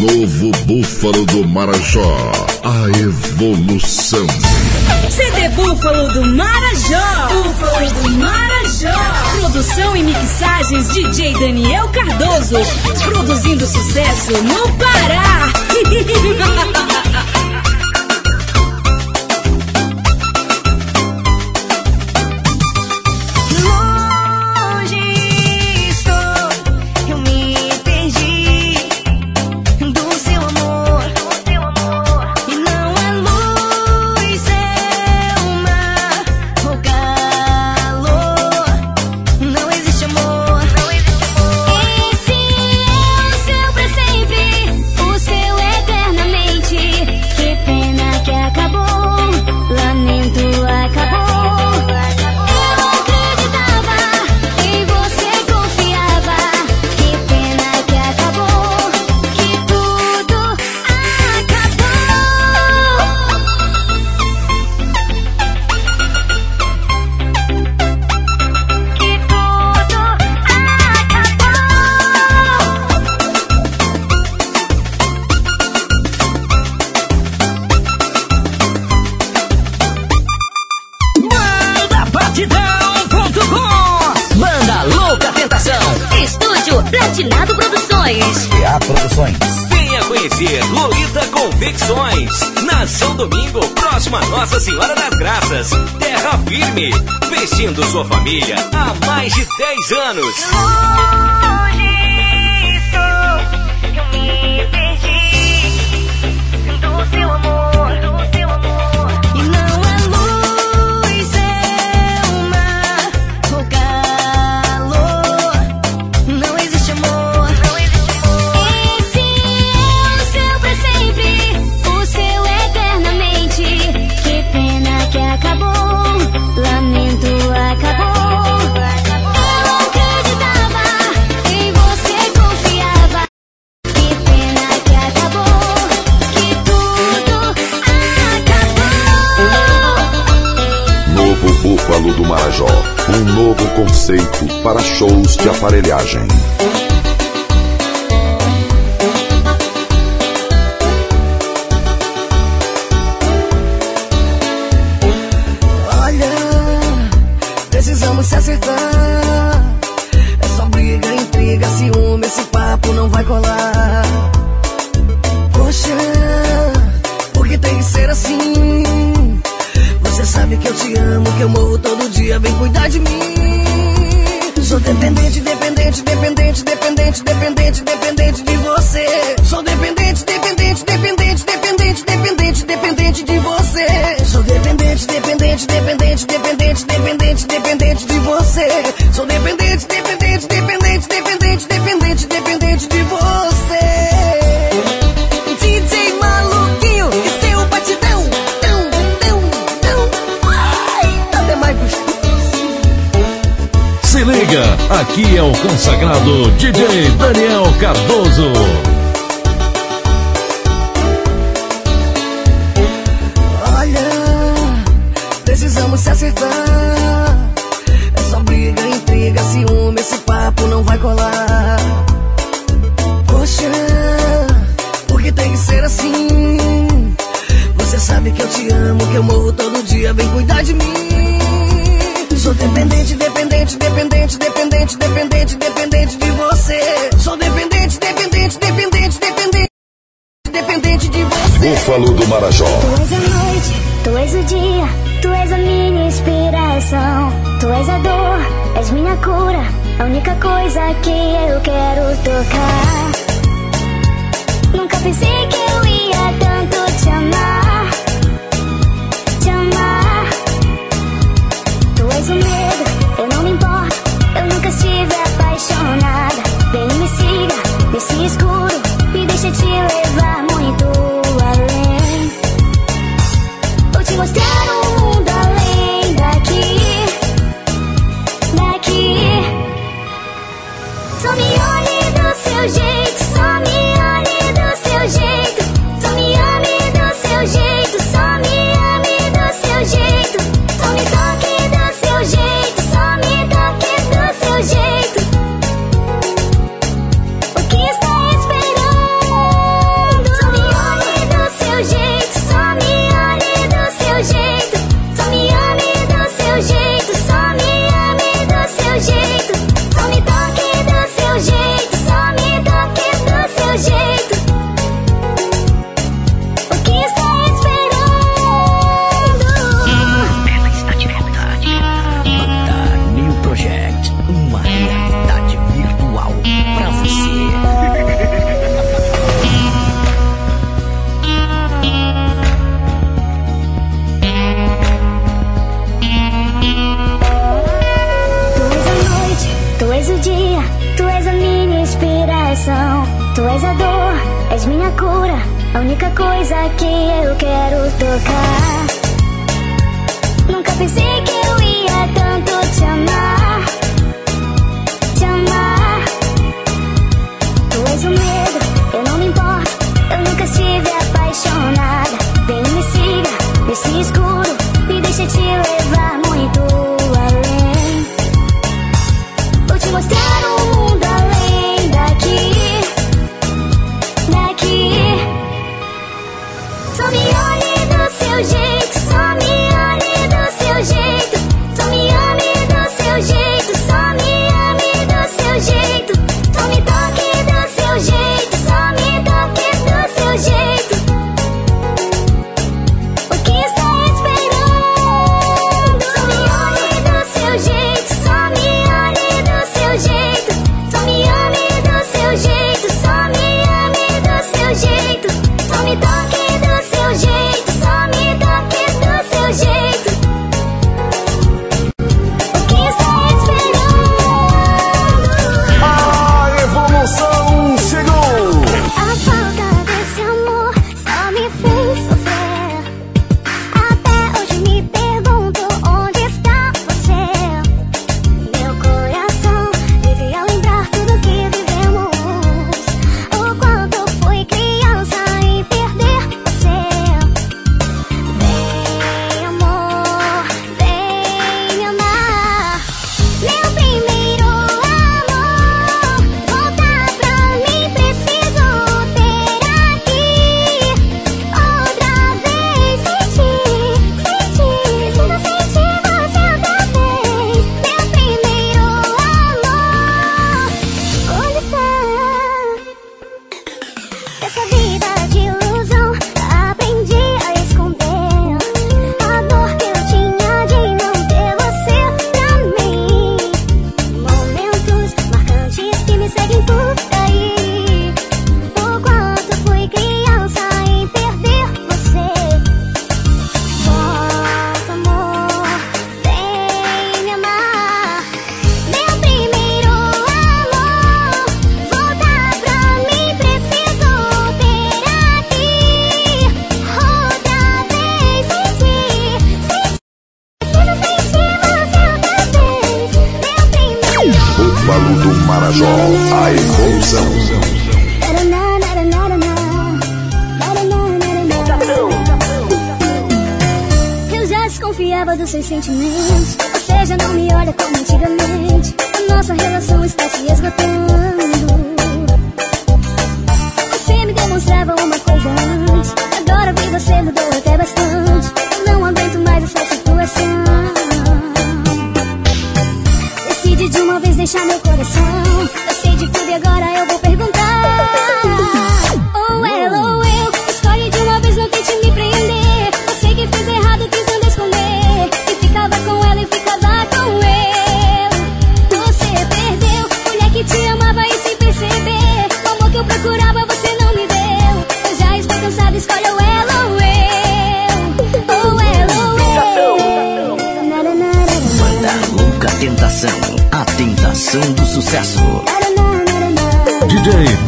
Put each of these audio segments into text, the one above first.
novo Búfalo do Marajó. A evolução. CD Búfalo do Marajó. Búfalo do Marajó. Produção e mixagens DJ Daniel Cardoso. Produzindo sucesso no Pará. conceito para shows de aparelhagem. consagrado DJ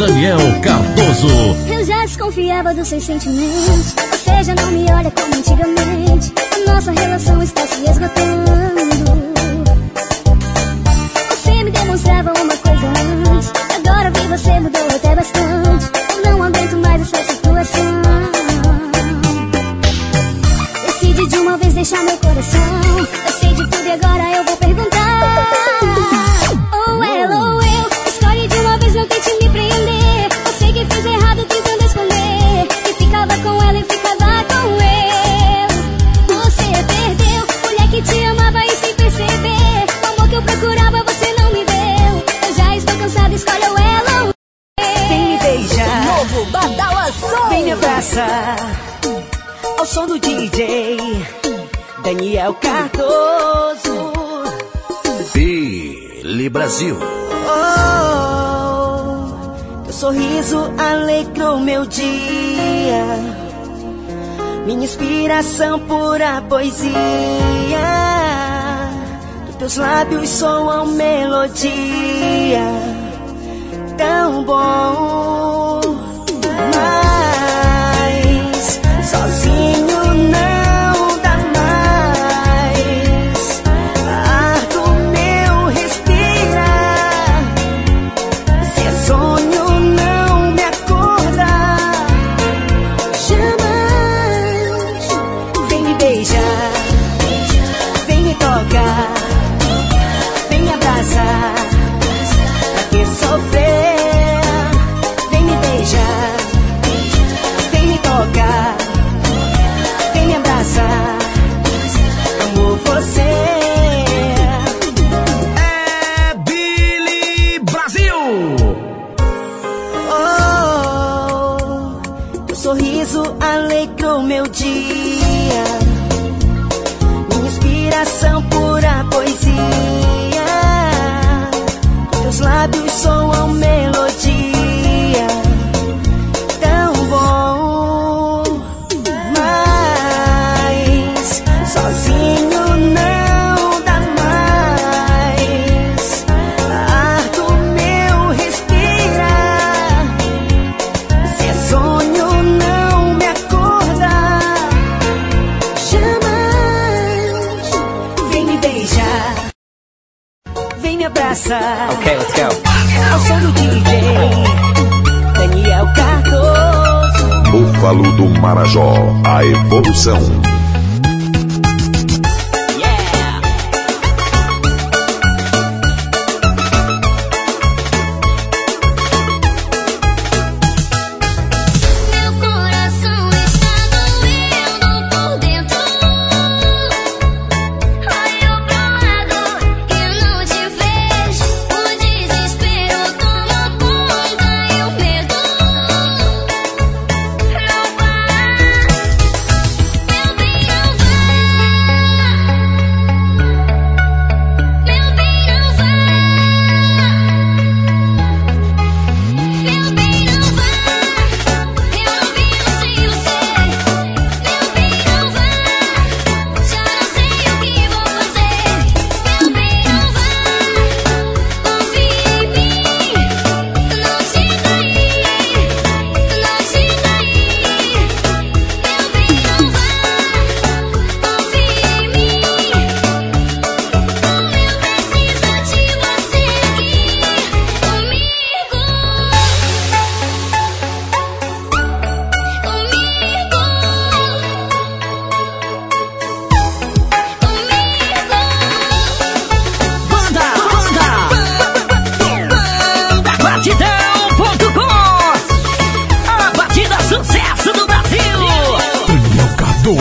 Daniel Cardoso. Eu já desconfiava dos seus sentimentos. Ou seja, não me olha como antigamente. A nossa relação está se esgotando. Brasil. Oh, teu sorriso alegrou meu dia. Minha inspiração pura poesia. Dos teus lábios soam melodia. Tão bom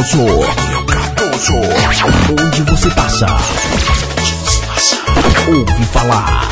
Cardoso. Paulinho Cardoso. Onde você passa? Onde você passa? Ouve falar.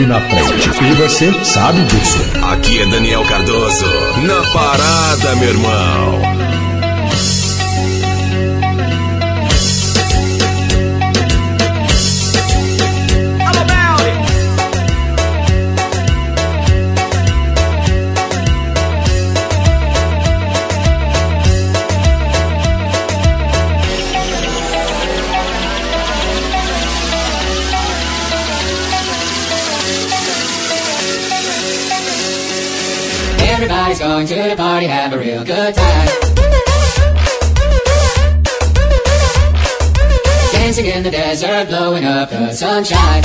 Sempre na frente. E você sabe disso. Aqui é Daniel Cardoso. Na parada, meu irmão. Going to the party, have a real good time. Dancing in the desert, blowing up the sunshine.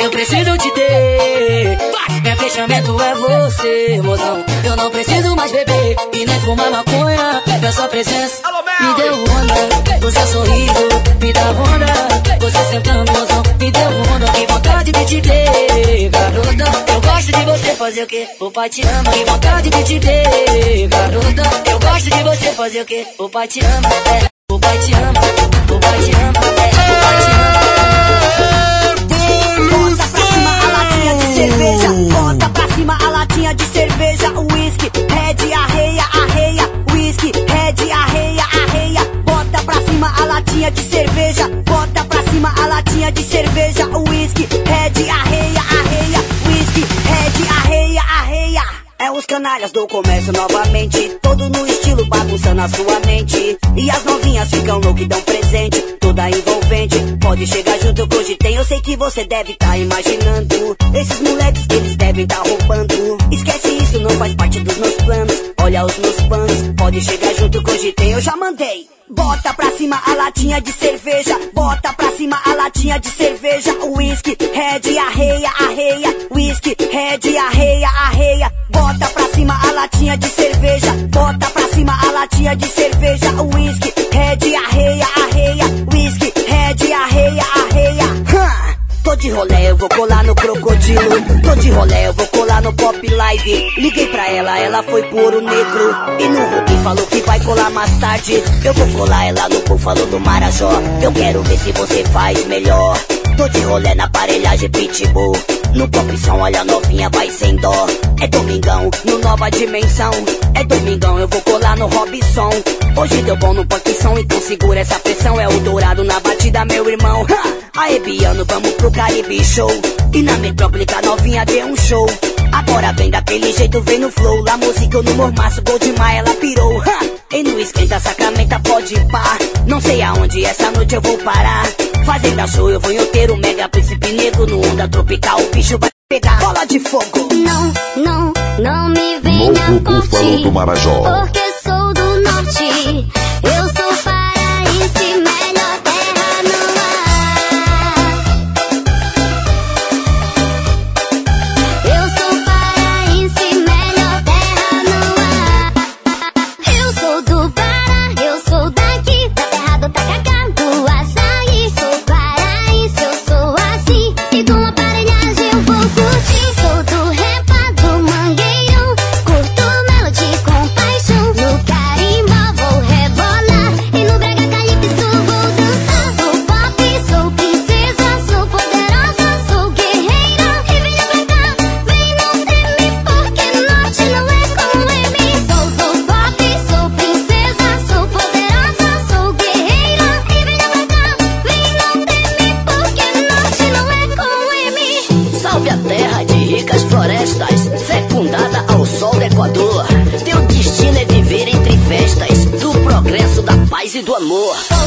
Eu preciso te ter. Meu fechamento é você, mozão. Eu não preciso mais beber e nem fumar maconha. Da sua presença Alô, me deu onda. Do seu sorriso. Você sentando, mozão, me deu onda. Que vontade de te ter, garota. Eu gosto de você fazer o quê? O pai te ama. Que vontade de te ter, garota. Eu gosto de você fazer o quê? O pai te ama. É, o pai te ama. O pai te ama. É, o pai te ama. Bota pra cima a latinha de cerveja. Bota pra cima a latinha de cerveja. Whisky, red, arreia, arreia. Whisky, red, arreia, arreia. Bota pra cima a latinha de cerveja. Bota cima a latinha de cerveja. Whisky, red, arreia, arreia. Whisky, red, arreia, arreia. É os canalhas do comércio novamente. Todo no estilo bagunçando a sua mente. E as novinhas ficam loucas e dão presente. Toda envolvente. Pode chegar junto que hoje tem. Eu sei que você deve tá imaginando. Esses moleques que eles devem tá roubando. Esquece isso, não faz parte dos meus planos. Olha os meus planos. Pode chegar junto que hoje tem. Eu já mandei. Bota pra cima a latinha de cerveja. Bota pra cima a latinha de cerveja. Whisky, red, arreia, arreia. Whisky, red, arreia, arreia. Bota pra cima a latinha de cerveja. Bota pra cima a latinha de cerveja. Whisky, red, arreia, arreia. De rolé, eu vou colar no crocodilo. Tô de rolé, eu vou colar no pop live. Liguei pra ela, ela foi por ouro negro. E no Rubi falou que vai colar mais tarde. Eu vou colar ela no búfalo do Marajó. Eu quero ver se você faz melhor. Tô de rolé na aparelhagem pitbull. No som, olha a novinha, vai sem dó. É domingão, no nova dimensão. É domingão, eu vou colar no Robson. Hoje deu bom no som, então segura essa pressão. É o dourado na batida, meu irmão. Ha! Aê, Biano, vamos pro Caribe Show. E na metrópole, a novinha deu um show. Agora vem daquele jeito, vem no flow. Lá música no mormaço, gol de maia, ela pirou. Ha! E no esquenta, sacramenta, pode pá. Não sei aonde essa noite eu vou parar. Fazenda show, eu vou em outeiro, mega príncipe negro. No onda tropical, o bicho vai pegar. Bola de fogo. Não, não, não me venha Novo Búfalo do Marajó. Porque amor.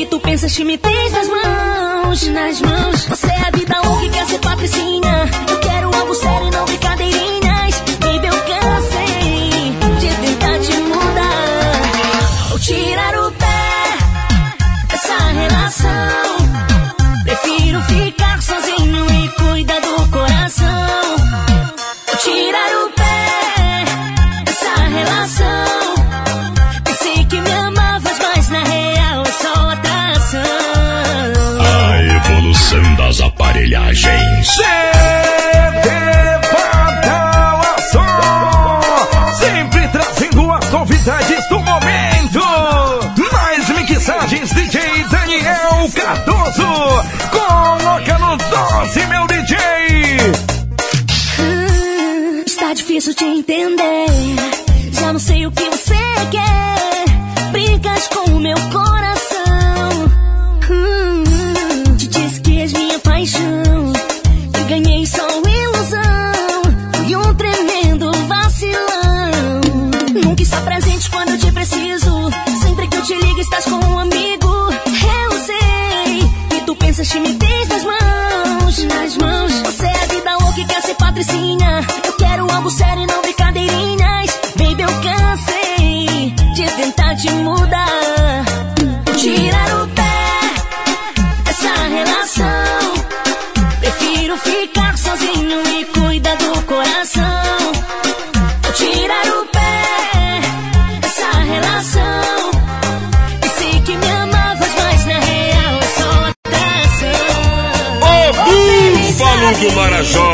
que tu pensas que me tens nas mãos, nas mãos. Você é a vida louca e quer ser patricinha. Eu quero algo sério Say Do Marajó.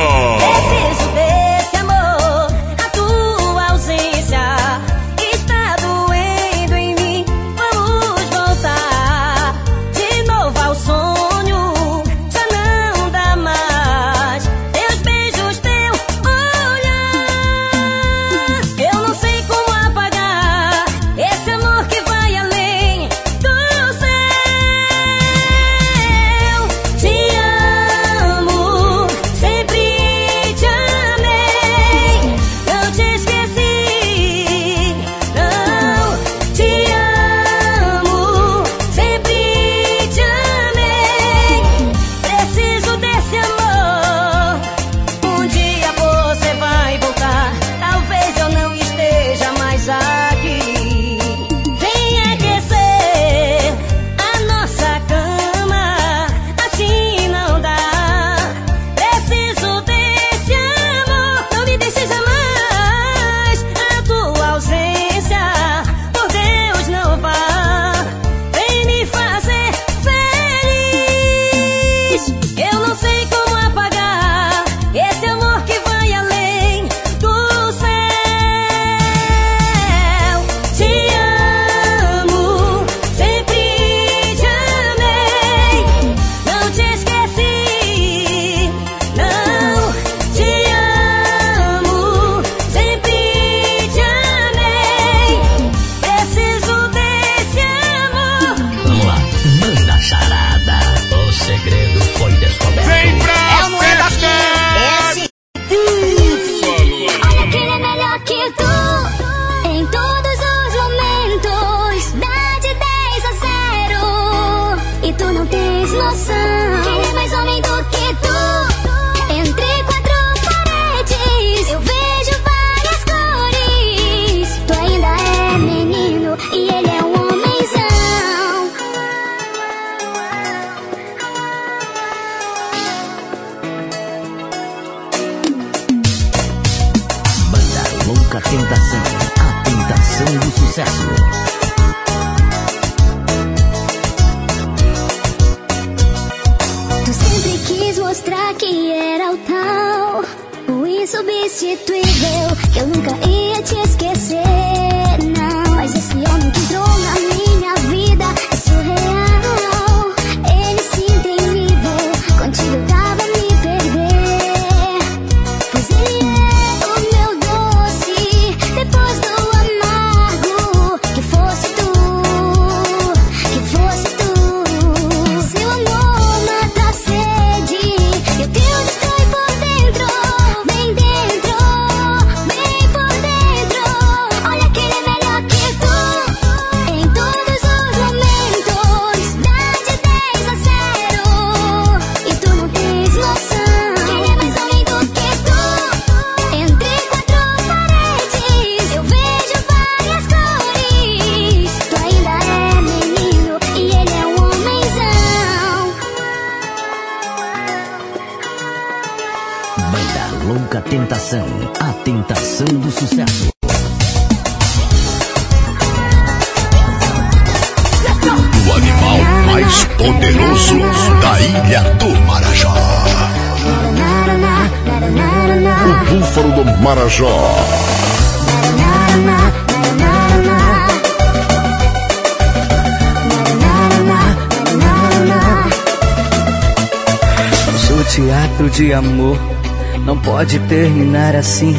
Assim.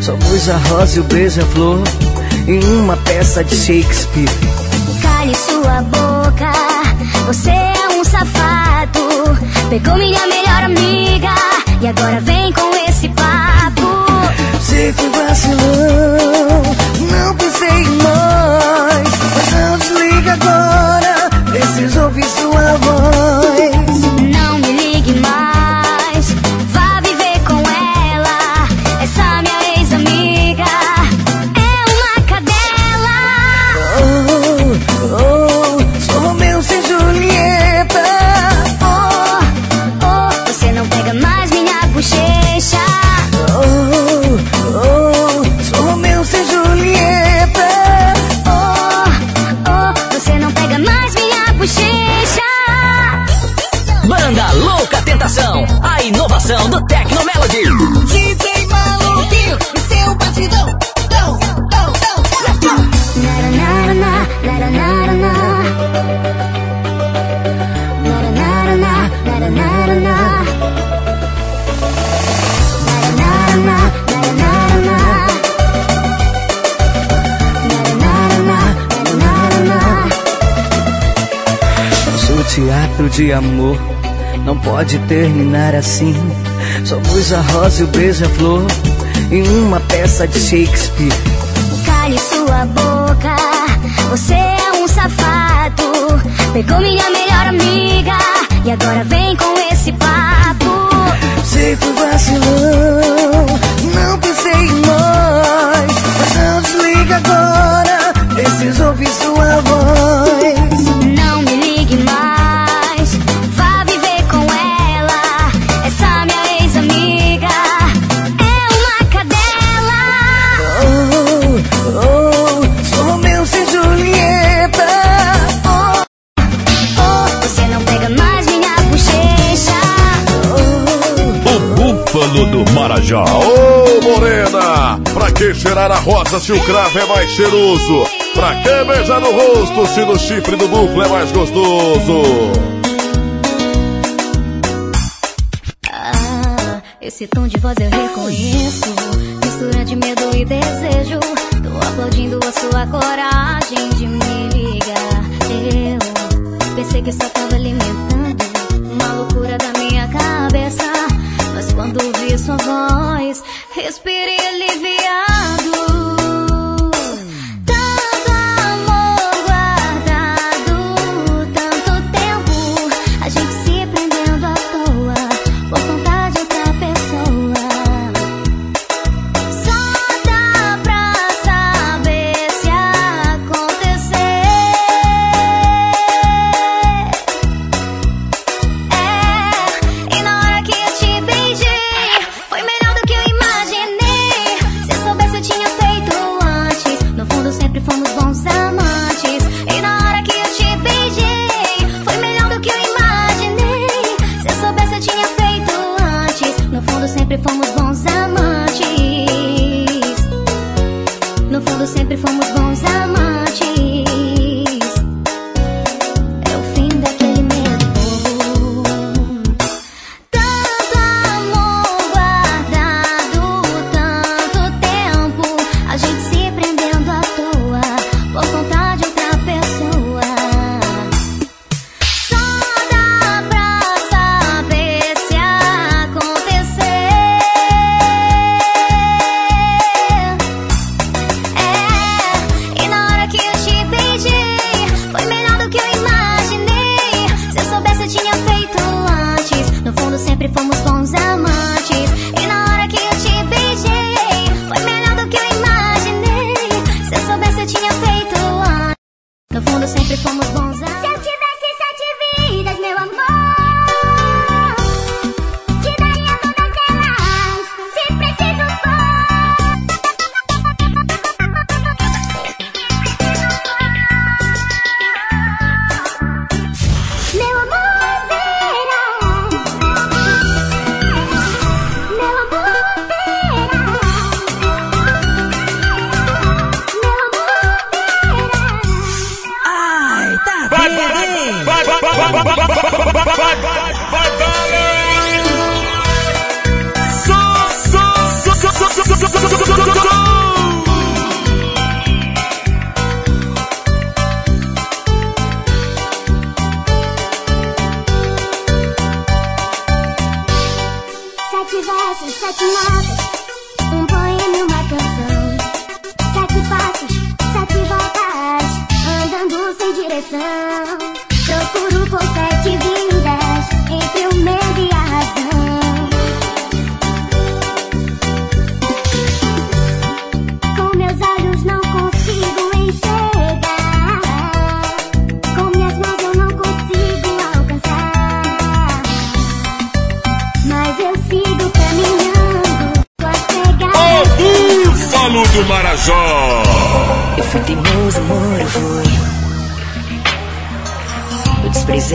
Somos a rosa e o beija-flor em uma peça de Shakespeare. Cale sua boca, você é um safado. Pegou minha melhor amiga e agora vem com esse papo. Se fui vacilão, não pensei em nós. Mas não desliga agora, preciso ouvir sua voz. Tentação, a inovação do Tecno Melody. DJ maluquinho e seu batidão. Dão, dão, dão, let's go. Naranarana, naranarana. Naranarana, naranarana. Naranarana, naranarana. Naranarana, naranarana. Nosso teatro de amor não pode terminar assim. Somos a rosa e o beija-flor em uma peça de Shakespeare. Cale sua boca, você é um safado. Pegou minha melhor amiga e agora vem com esse papo. Se fui vacilão, não pensei em nós. Mas não desliga agora, preciso ouvir sua voz. Não me ligue mais, Marajó. Ô, morena! Pra que cheirar a rosa se o cravo é mais cheiroso? Pra que beijar no rosto se no chifre do búfalo é mais gostoso? Ah, esse tom de voz eu reconheço. Mistura de medo e desejo. Tô aplaudindo a sua coragem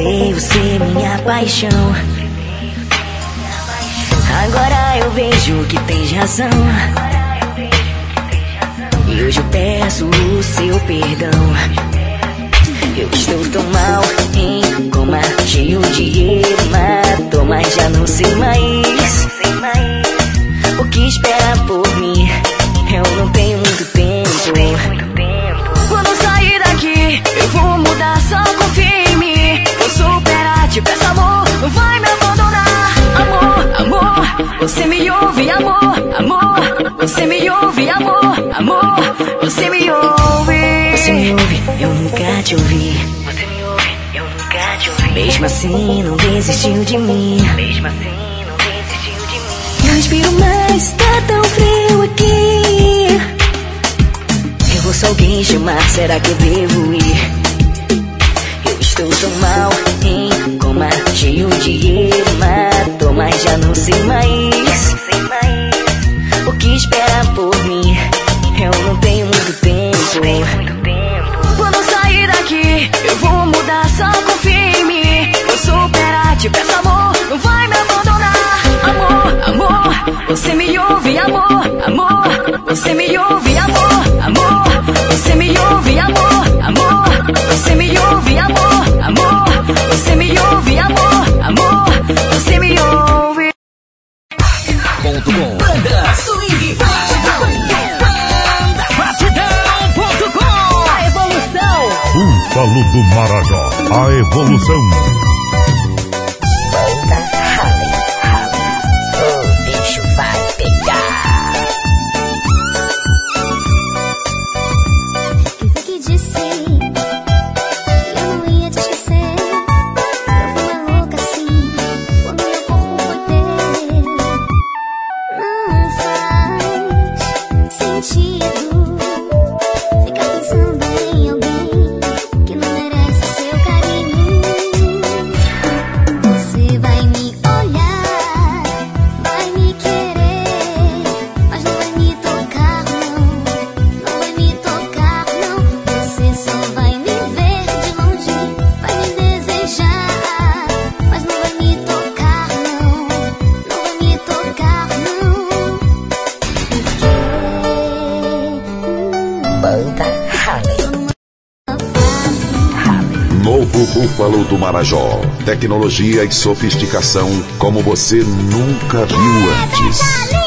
desprezei você, minha paixão. Agora eu vejo que tens razão. E hoje eu peço o seu perdão. Eu estou tão mal em coma, cheio de hematoma, já não sei mais o que espera por mim. Eu não tenho muito tempo. Te peço amor, não vai me abandonar. Amor, amor, você me ouve, amor, amor. Você me ouve, amor, amor. Você me ouve. Você me ouve, eu nunca te ouvi. Você me ouve, eu nunca te ouvi. Mesmo assim, não desistiu de mim. Mesmo assim, não desistiu de mim. Não respiro mais, tá tão frio aqui. Eu ouço alguém chamar, será que eu devo ir? Eu estou tão mal em coma, cheio de hematoma, mas já não sei mais o que espera por mim. Eu não tenho muito tempo. Quando eu sair daqui, eu vou mudar, só confia em mim. Vou superar, te peço amor, não vai me abandonar. Amor, amor, você me ouve, amor, amor. Você me ouve, amor. Búfalo do Marajó, a evolução. Marajó. Tecnologia e sofisticação como você nunca viu antes.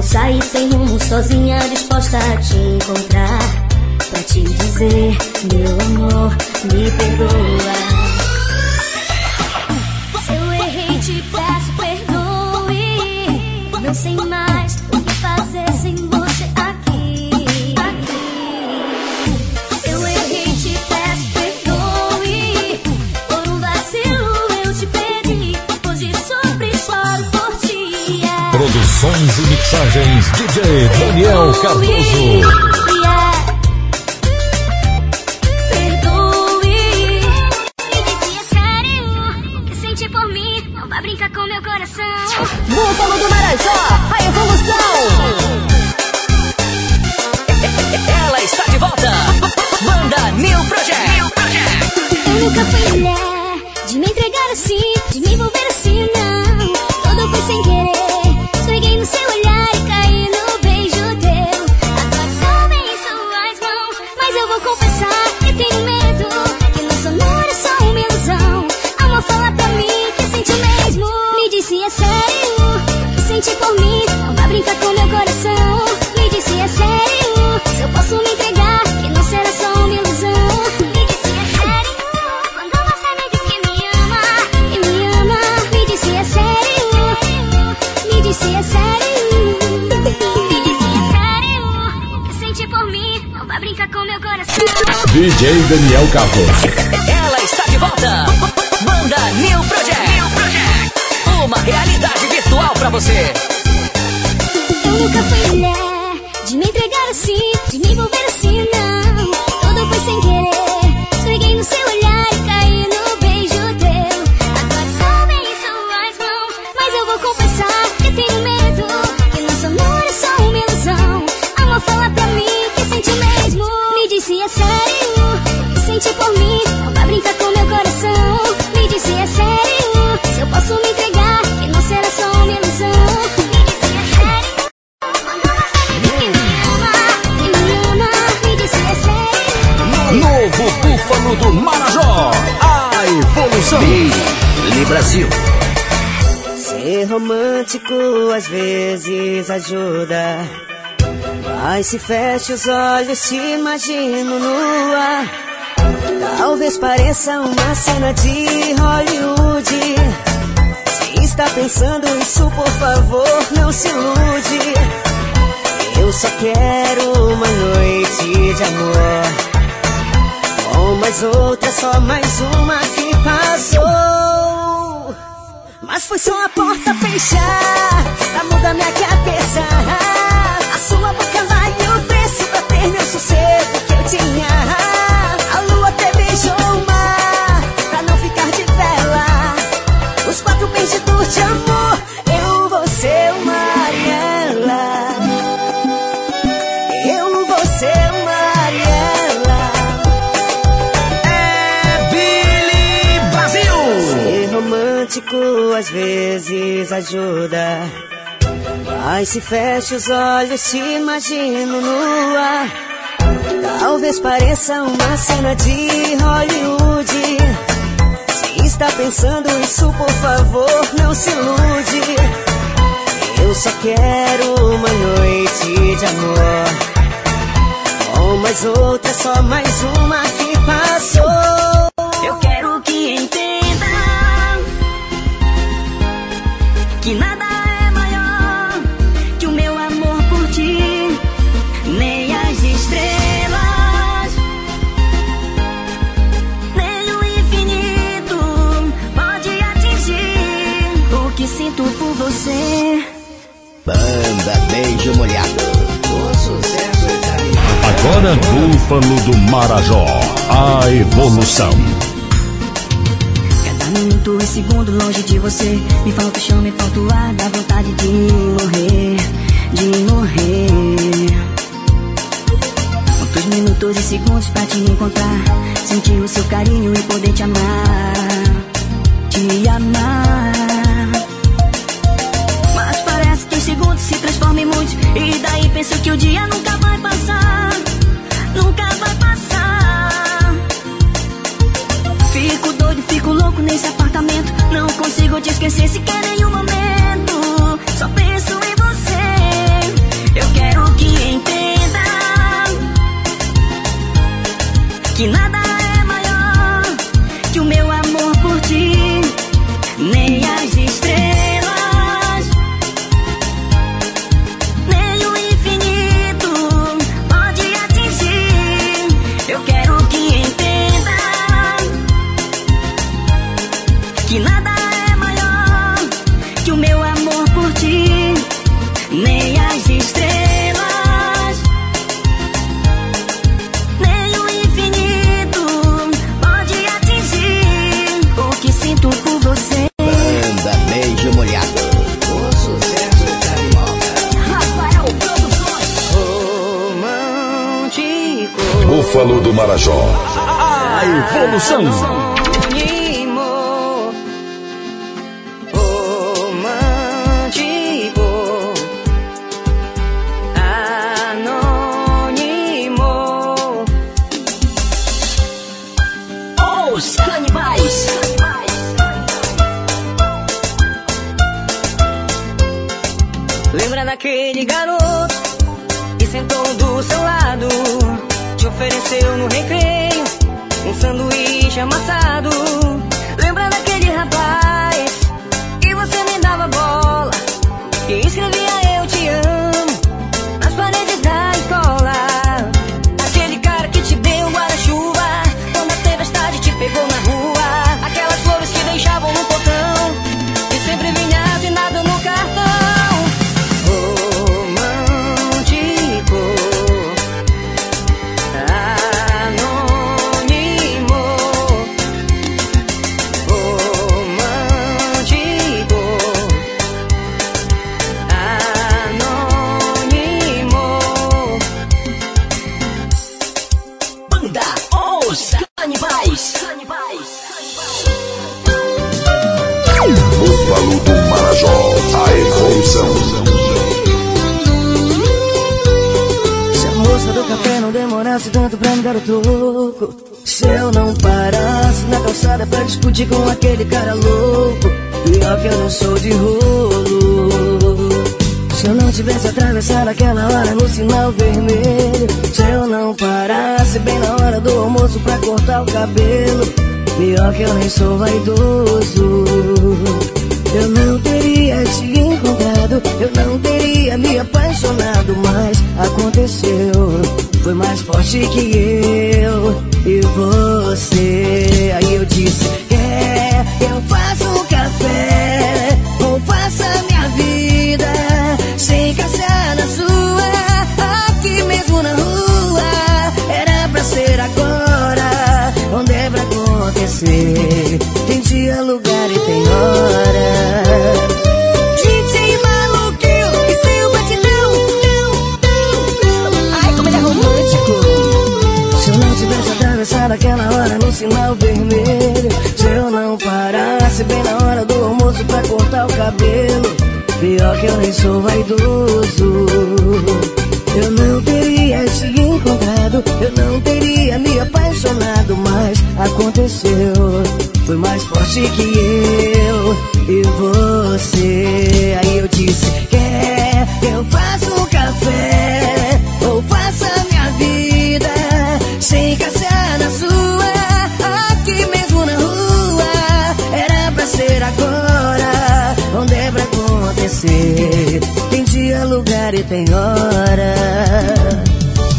Vou sair sem rumo, sozinha, disposta a te encontrar. Pra te dizer, meu amor, me perdoa. Sons e mixagens DJ Daniel Cardoso. Búfalo do Marajó, a evolução. Ela está de volta. Banda New Project. New Project. DJ Daniel Carro. Ela está de volta. Banda New Project. New Project. Uma realidade virtual para você. Eu nunca fui mulher. Brasil. Ser romântico às vezes ajuda. Mas se fecha os olhos, te imagino nua. Talvez pareça uma cena de Hollywood. Se está pensando isso, por favor, não se ilude. Eu só quero uma noite de amor. Ou mais outra, só mais uma que passou. Mas foi só a porta fechar pra mudar minha cabeça. A sua boca vai me oferecer pra ter meu sossego que eu tinha. A lua até beijou o mar pra não ficar de vela. Os quatro benditos de amor, às vezes ajuda. Mas se fecha os olhos, te imagino nua. Talvez pareça uma cena de Hollywood. Se está pensando isso, por favor, não se ilude. Eu só quero uma noite de amor. Com mais outra, só mais uma que passou. Banda Beijo Molhado. O sucesso aí. Agora Búfalo do Marajó, a evolução. Cada minuto e segundo longe de você Me falta o chão, me falta o ar Dá vontade de morrer, de morrer Quantos minutos e segundos pra te encontrar Sentir o seu carinho e poder te amar Te amar em muitos E daí penso que o dia nunca vai passar Nunca vai passar Fico doido, fico louco nesse apartamento. Não consigo te esquecer sequer em um momento. Só penso em você. Eu quero que entenda que nada é maior que o meu Romântico. Búfalo do Marajó. A evolução. Anônimo. Romântico. Anônimo. Os canibais. Lembra daquele garoto ofereceu no recreio um sanduíche amassado. Lembra daquele rapaz demorasse tanto pra me dar o troco Se eu não parasse na calçada pra discutir com aquele cara louco Pior que eu não sou de rolo. Se eu não tivesse atravessado aquela hora no sinal vermelho Se eu não parasse bem na hora do almoço pra cortar o cabelo Pior que eu nem sou vaidoso. Eu não teria te Eu não teria me apaixonado Mas aconteceu Foi mais forte que eu e você. Aí eu disse eu Pior que eu nem sou vaidoso. Eu não teria te encontrado. Eu não teria me apaixonado Mas aconteceu. Foi mais forte que eu e você. Aí eu disse e tem hora.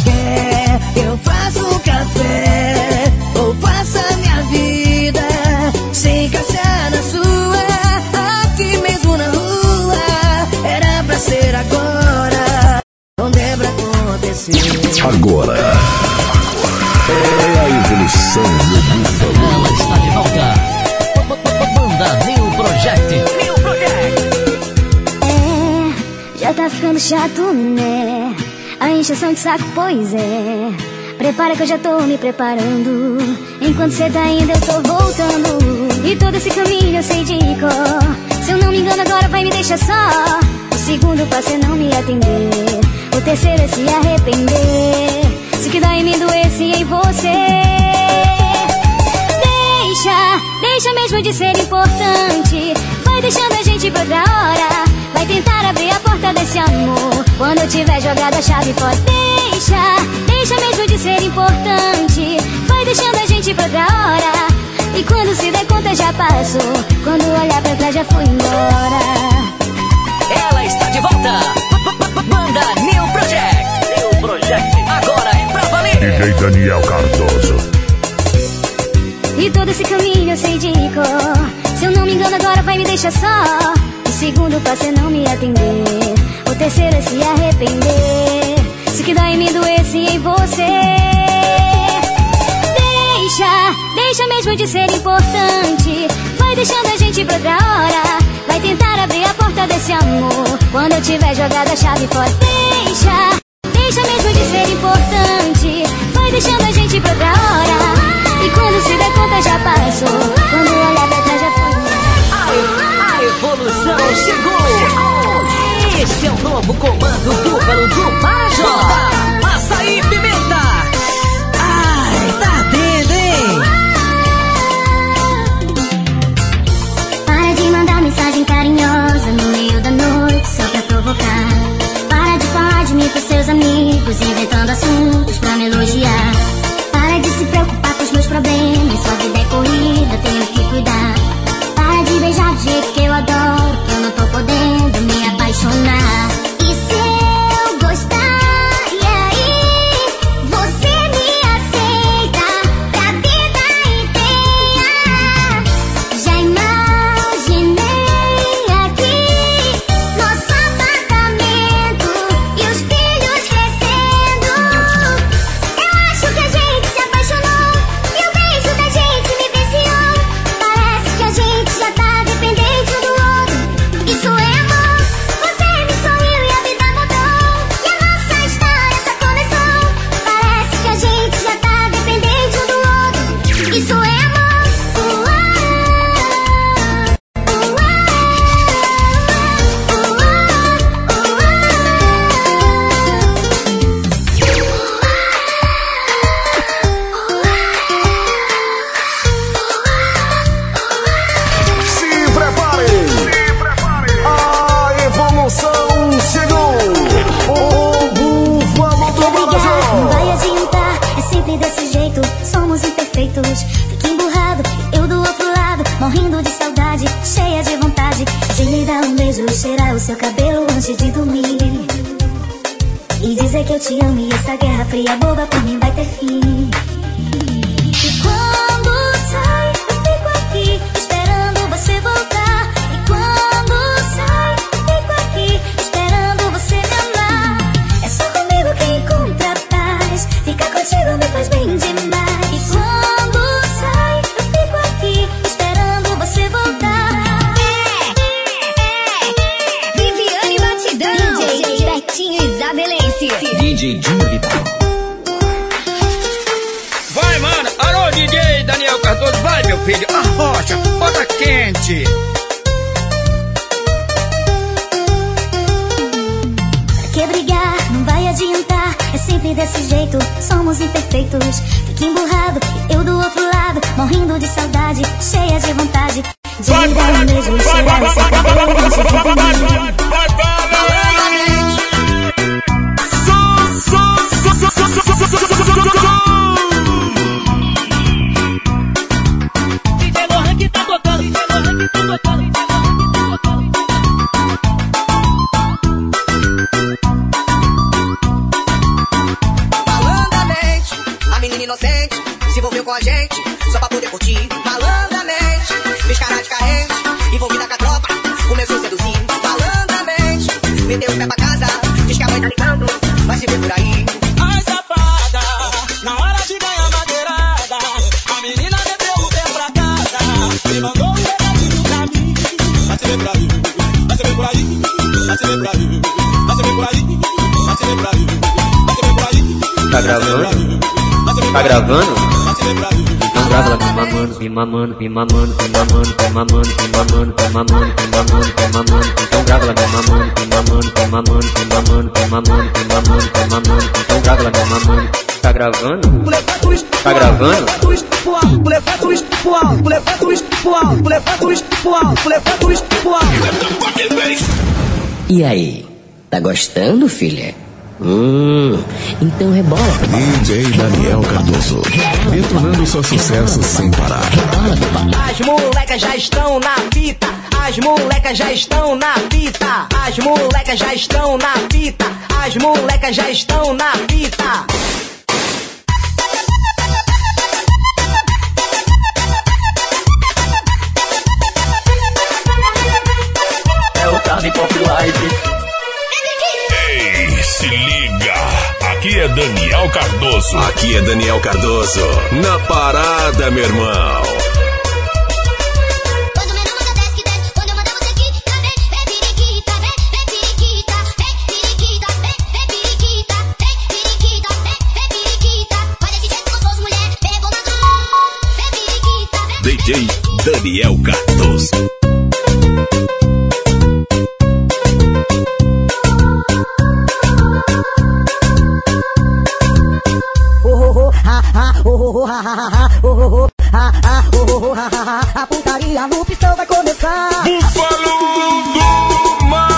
Quer que eu faça um café Ou faça minha vida Sem caçar na sua. Aqui mesmo na rua Era pra ser agora. É pra acontecer. Agora tá ficando chato, né? A encheção de saco, pois é. Prepara que eu já tô me preparando. Enquanto cê tá indo, eu tô voltando. E todo esse caminho eu sei de cor. Se eu não me engano, agora vai me deixar só. O segundo passo é não me atender. O terceiro é se arrepender. Se que dá em mim em você. Deixa, deixa mesmo de ser importante. Vai deixando a gente pra outra hora. Vai tentar abrir a porta desse amor. Quando eu tiver jogado a chave fora. Deixa, deixa mesmo de ser importante. Vai deixando a gente pra outra hora. E quando se der conta já passou. Quando olhar pra trás já foi embora. Ela está de volta. Banda New Project. New Project. Agora é pra valer. DJ Daniel Cardoso. E todo esse caminho eu sei de cor. Se eu não me engano, agora vai me deixar só. O segundo passo é não me atender. O terceiro é se arrepender. Se que dói em mim doesse em você. Deixa, deixa mesmo de ser importante. Vai deixando a gente pra outra hora. Vai tentar abrir a porta desse amor. Quando eu tiver jogado a chave fora. Deixa, deixa mesmo de ser importante. Vai deixando a gente pra outra hora. E quando se der conta já passou. Quando olhar pra trás já foi. A, a evolução chegou. Este é o novo comando búfalo do Marajó. Açaí Pimenta. Ai, tá dentro, hein? Para de mandar mensagem carinhosa no meio da noite só pra provocar. Para de falar de mim pros seus amigos, inventando assuntos pra me elogiar. Para de se preocupar meus problemas, sua vida é corrida, tenho que cuidar. Para de beijar do jeito que eu adoro, que eu não tô podendo me apaixonar. somos imperfeitos. fique emburrado, eu do outro lado, morrendo de saudade, cheia de vontade. se me dá um beijo, cheirar o seu cabelo antes de dormir. E dizer que eu te amo e essa guerra fria boba por mim vai ter fim. E quando sai, eu fico aqui, esperando você voltar. E quando sai, eu fico aqui, esperando você me amar. É só comigo que encontra paz. Ficar contigo me faz bem DJ Júnior Vital. Vai, mano. Alô, DJ Daniel Cardoso. Vai, meu filho. Arrocha. Bota quente. Pra que brigar? Não vai adiantar. É sempre desse jeito, somos imperfeitos. Fica emburrado, e eu do outro lado, morrendo de saudade, cheia de vontade. De Vai, ir vai, ao mesmo vai, cheirar vai, esse vai, vai, cabelo vai, antes de vai, vai, vai, dormir. vai, DJ Tá gravando? Então grava lá, me mamando, me mamando, me mamando, me mamando, me mamando, me mamando, me mamando, me mamando, me mamando. Então grava lá, me mamando, me mamando, me mamando, me mamando, me mamando, me mamando, me mamando. Então grava lá, me mamando. Tá gravando? Tá gravando? E aí, tá gostando, filha? Hum, então rebola. DJ Daniel Cardoso, detonando seu sucesso sem parar. As molecas já estão na fita, as molecas já estão na fita, as molecas já estão na fita, as molecas já estão na fita. É o Carne Pop Live. Se liga! Aqui é Daniel Cardoso. Aqui é Daniel Cardoso. Na parada, meu irmão. DJ Daniel Cardoso. ha, ha, ha, ha, ha, ha, ha, ha, a putaria no pistão vai começar. Búfalo do mar.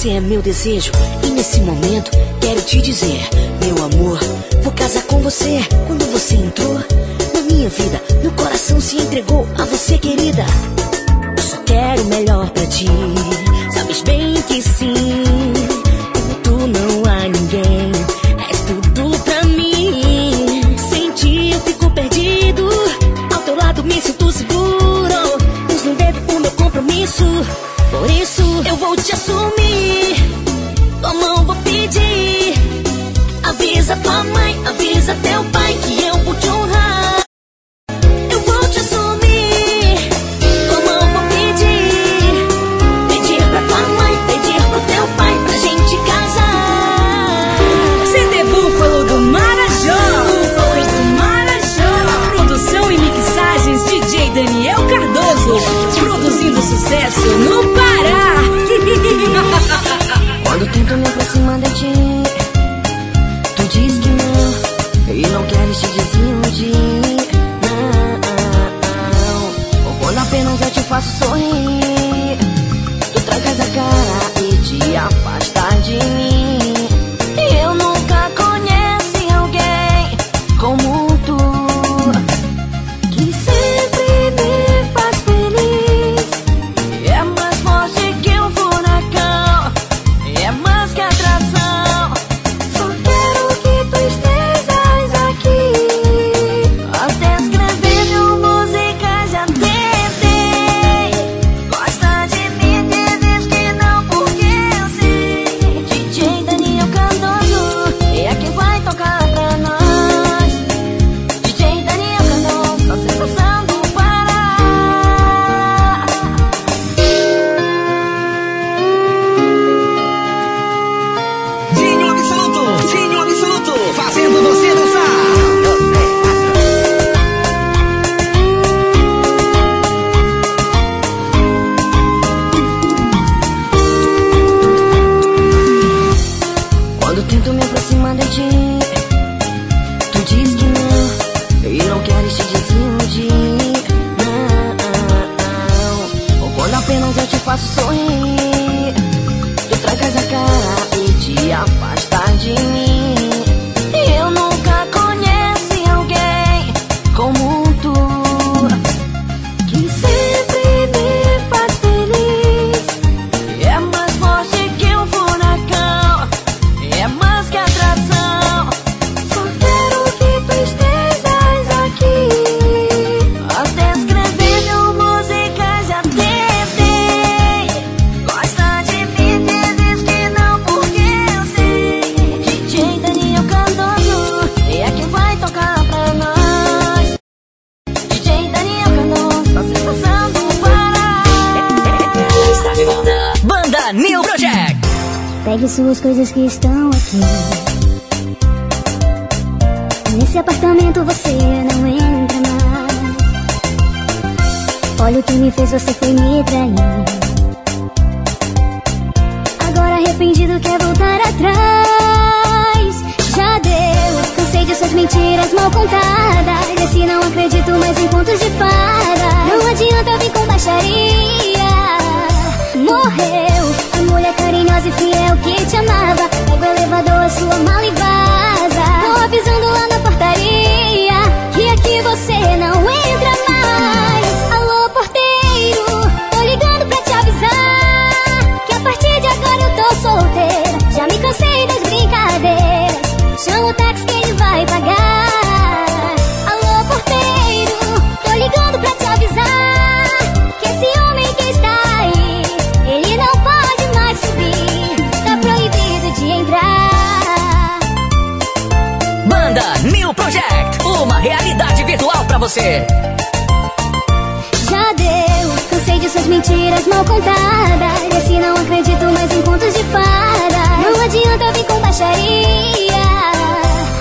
Você é meu desejo. E nesse momento quero te dizer, meu amor, vou casar com você. Quando você entrou na minha vida, meu coração se entregou a você, querida. Eu só quero o melhor pra ti. Sabes bem que sim. Como tu não há ninguém. És tudo pra mim. Sem ti eu fico perdido. Ao teu lado me sinto seguro. Pus no dedo o meu compromisso. Por isso eu vou te assumir. Tua mão vou pedir. Avisa tua mãe, avisa teu pai coisas que estão aqui. Nesse apartamento você não entra mais. Olha o que me fez, você foi me trair. Agora arrependido quer voltar atrás. Já deu, cansei de suas mentiras mal contadas. Esse não acredito mais em contos de fada. Não adianta vir com baixaria. fiel que te amava. você. Já deu, cansei de suas mentiras mal contadas. Esse não acredito mais em contos de fada. Não adianta vir com baixaria.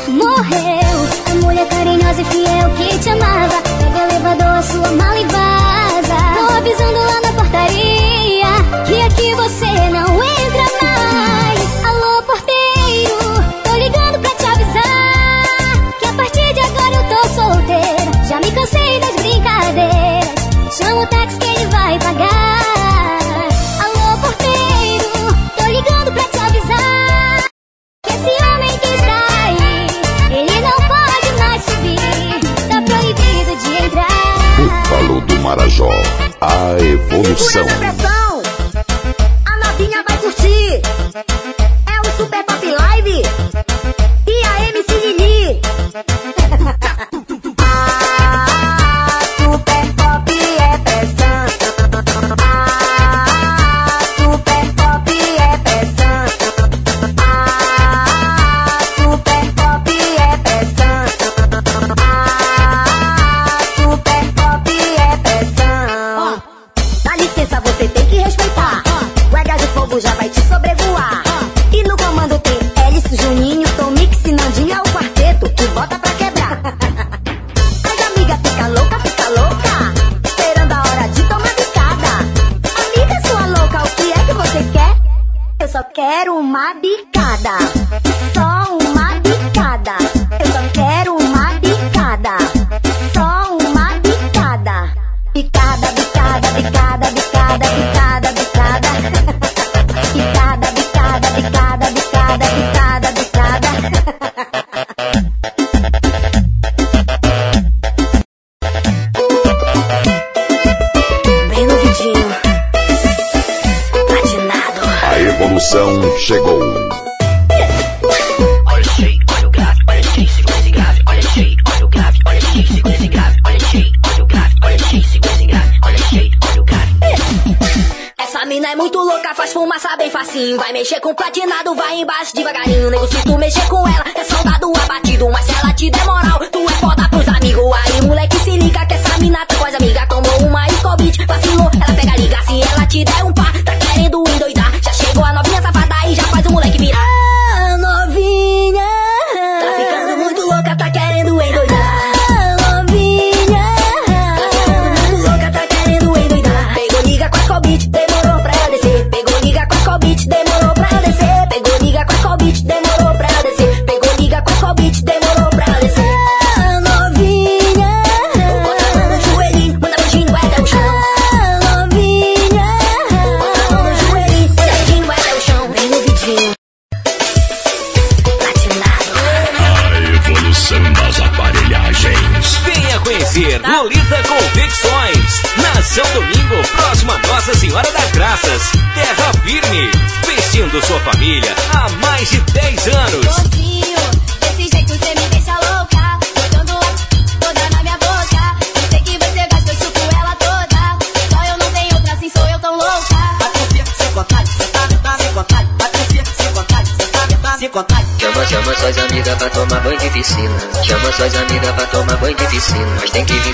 Morreu a mulher carinhosa e fiel que te amava. Pega o elevador, a sua mala e vaza. Tô avisando lá na portaria que aqui você não Me cansei das brincadeiras. Chama o táxi que ele vai pagar.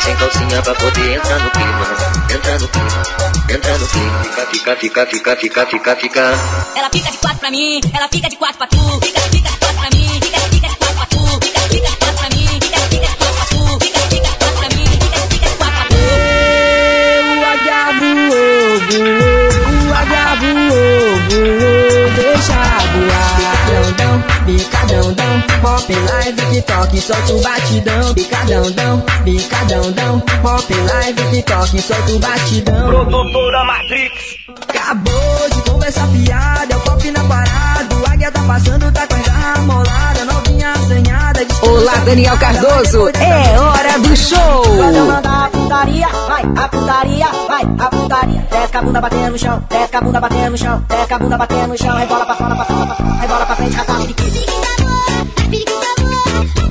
Sem calcinha pra poder entrar no clima. Entra no clima, entra no clima. Fica, fica, fica, fica, fica, fica, fica. Ela fica de quatro pra mim, ela fica de quatro pra solta o batidão. Bicadão, dão, bicadão, dão, pop live, TikTok, solta o batidão. Produtora Matrix. Acabou de conversar fiada, é o pop na parada. O águia tá passando, tá com a garra molada, novinha assanhada. Olá, Daniel Cardoso, é hora do show! Pode mandar a putaria, vai, a putaria, vai, a putaria. Desce com a bunda batendo no chão, desce com a bunda batendo no chão, desce com a bunda batendo no chão, rebola pra fora, pra fora, pra fora, rebola pra frente, rasga periquito. Dia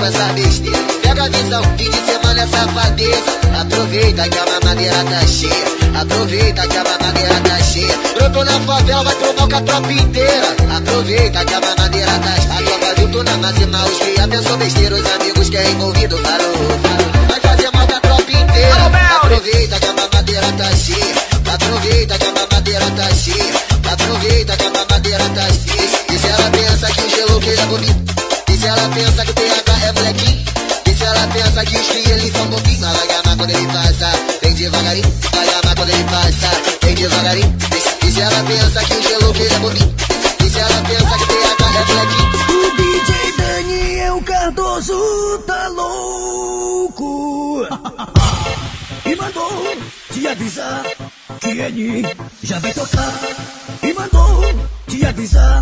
com essa besteira. Pega a visão, fim de semana é safadeza. Aproveita que a mamadeira tá cheia. Aproveita que a mamadeira tá cheia. Brotou na favela, vai com a tropa inteira. Aproveita que a mamadeira tá cheia. A tropa viu tu na máxima, os cria pensou besteira. Os amigos que é envolvido já vai tocar E mandou te avisar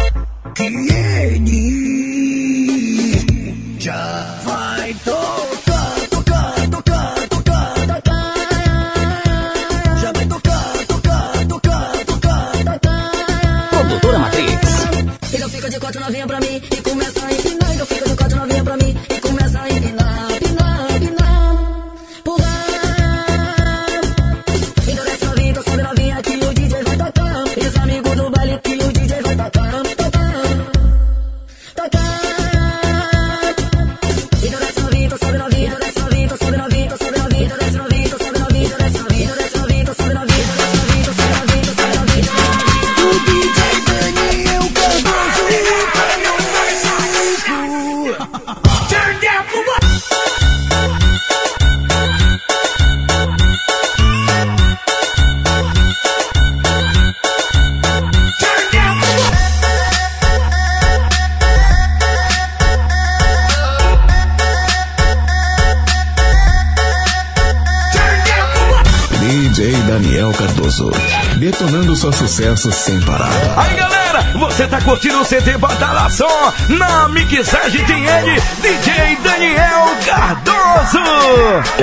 sucesso sem parar. Aí galera, você tá curtindo o CD Badalação? Na mixagem tem ele, DJ Daniel Cardoso.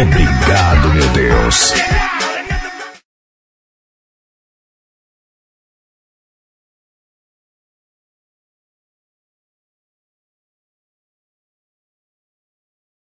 Obrigado, meu Deus.